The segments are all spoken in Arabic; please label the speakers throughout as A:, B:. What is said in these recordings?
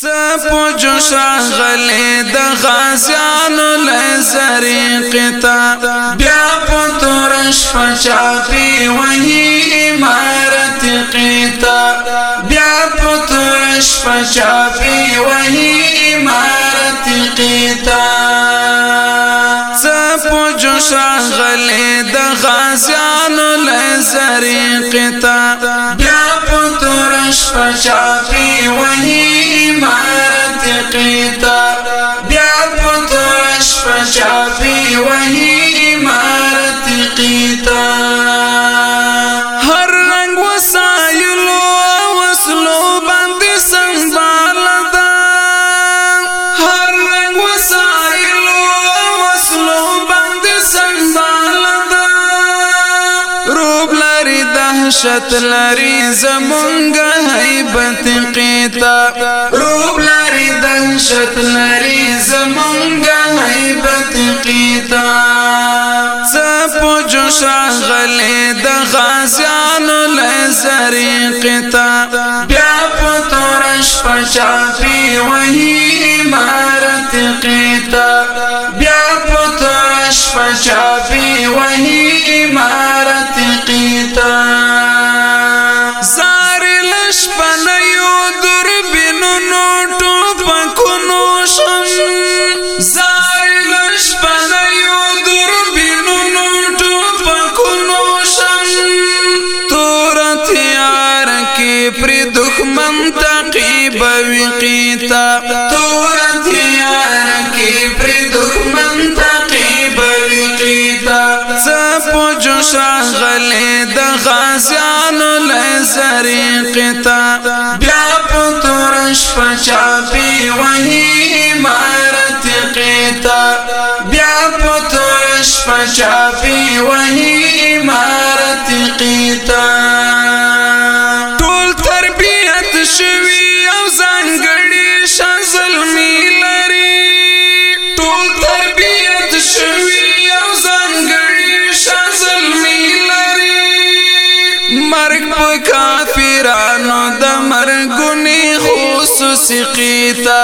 A: څپو جوش غلې د غازیانو لزریق تا بیا په وਹੀ امارت قیتا بیا په تورش وਹੀ امارت قیتا څپو جوش غلې د غازیانو لزریق تا بیا په تورش پچاپی وਹੀ لري دهشت لري زمونږ هیبت قیتا روب لري دهشت لري زمونږ هیبت قیتا څپو جوش غلې د غازیانو لزري قیتا بیا په تورش پچاپی وਹੀ امارت قیتا بیا په تورش پچاپی تقیب وقیتا تور تیار کی پر دخمن تقیب وقیتا سپو جوش غلی د غازیانو لزریقتا بیا پتورش پچاپی وحی امارت قیتا بیا پتورش پچاپی وحی امارت قیتا کافرانو د مرګونی خصوصي قیتا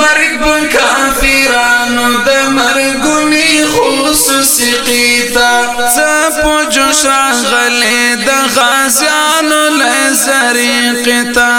A: مرګ په کافرانو د مرګونی خصوصي قیتا څپو جوش غلې د غازیانو لزري قیتا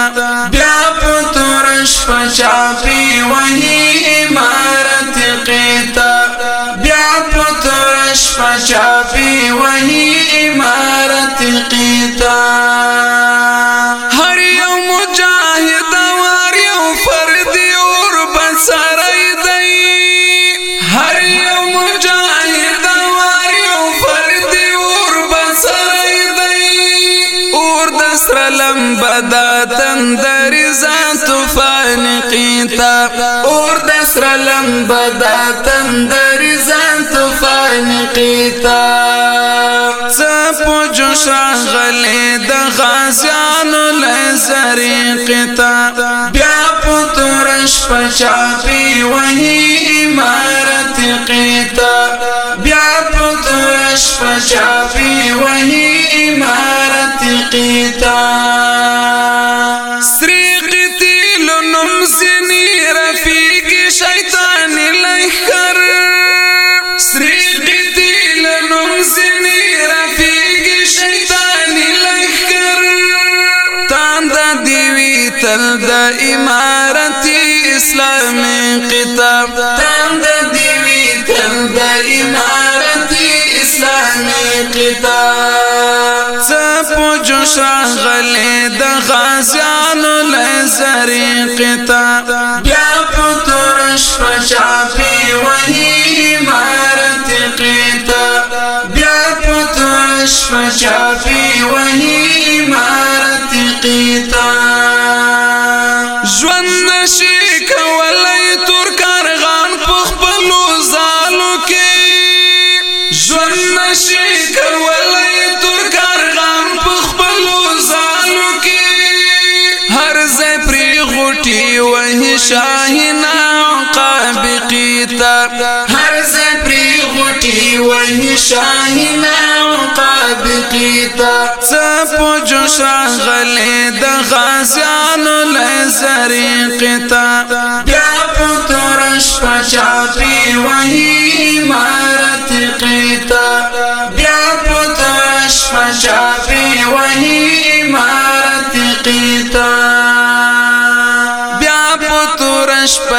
A: بدا تندر ذات طوفان قیتا اور دسر لم بدا تندر ذات طوفان قیتا سپو جوش غلی د غازیانو لزری قیتا بیا پتورش پچاپی وحی امارت قیتا. بیا پتورش پچاپی وحی امارت قیتا. تل د امارت اسلامي قطاب تند دیوی تل د امارت اسلامي قطاب سپو جوش غلې د غازیانو لزري قطاب بیا پتورش پچاپی وਹੀ امارت قطاب بیا پتورش پچاپی وਹੀ امارت قطاب شاهنا عقاب قیتا هر زپری غټ کی وہی شاہینا قابقیتا سپو جوش راغلی د غازیانو لزریقتا بیا پتورش پچاپی وہی امارت قیتا. بیا پتورش پچاپی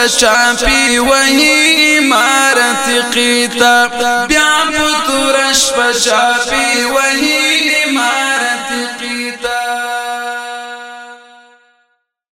A: پشاپی وحی امارت قیتا. بیا پتورش پشاپی وحی امارت